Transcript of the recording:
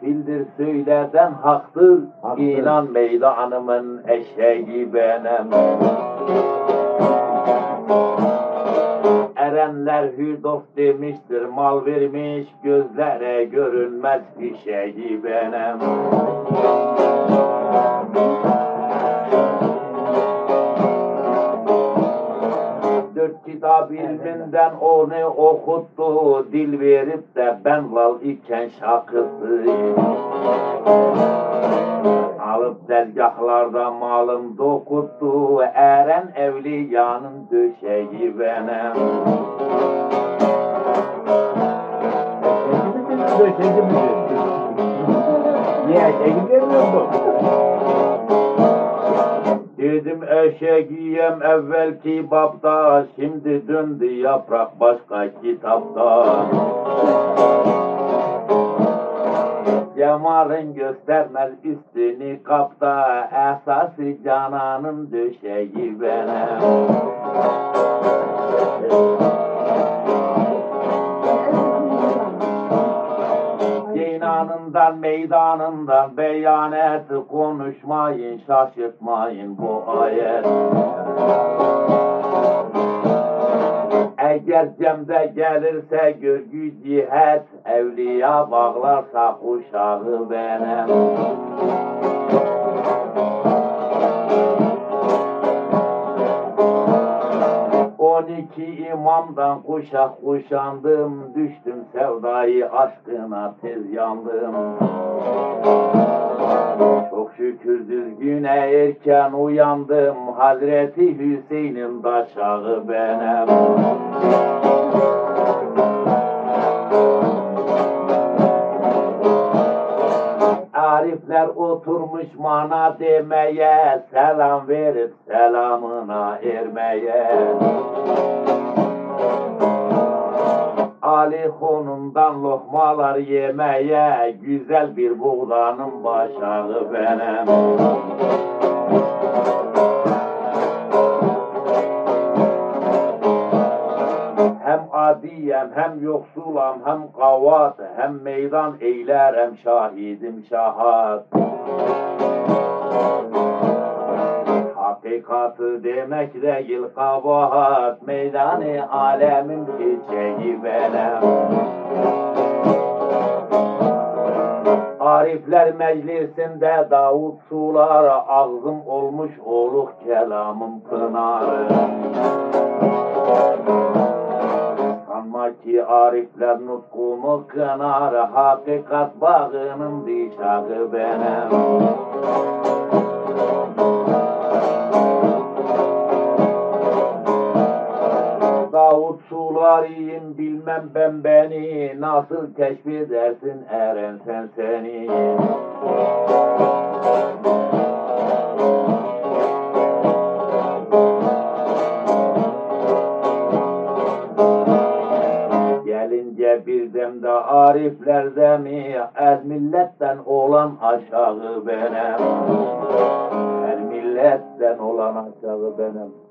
gafildir söyleden haktır. Haktır. İnan meydanımın eşeği benim. Erenler hüdof demiştir, mal vermiş gözlere görünmez bir şeyi benim. Kitap ilminden onu okuttu, dil verip de ben val iken şakıttı. Alıp dergahlarda malım dokuttu, eren evliyanın döşeği benim. Döşedi mi? Niye eşeği vermiyor? Dedim eşeğiyem evvelki babda, şimdi döndü yaprak başka kitapta. Cemal'in göstermez üstünü kapta, esası cananın döşeği benim. Ceynanından meydanından beyanet konuşmayın şaşırtmayın bu ayet. Eğer cemde gelirse görgü cihet evliya bağlarsa kuşağı benim. İki imamdan kuşak kuşandım, düştüm sevdayı aşkına tez yandım. Çok şükür düzgüne erken uyandım, Hazreti Hüseyin'in daşağı benim. Arifler oturmuş mana demeye, selam verip selamına ermeye. Ali Hun'undan lokmalar yemeye, güzel bir buğdanın başağı benim. Hem adiyem, hem yoksulam, hem kavat, hem meydan eylerem şahidim şahat. Hakikatı demek değil kabahat, meydanı alemin çiçeği benim. Arifler meclisinde Davut sular, ağzım olmuş oluk kelamım pınarı. Sanma ki arifler nutkumu kınar, hakikat bağının dişağı benim. Davut sularıyım bilmem ben beni, nasıl keşfedersin eren sen seni. Gelince bir demde ariflerde mi El milletten olan aşağı benim. El milletten olan aşağı benim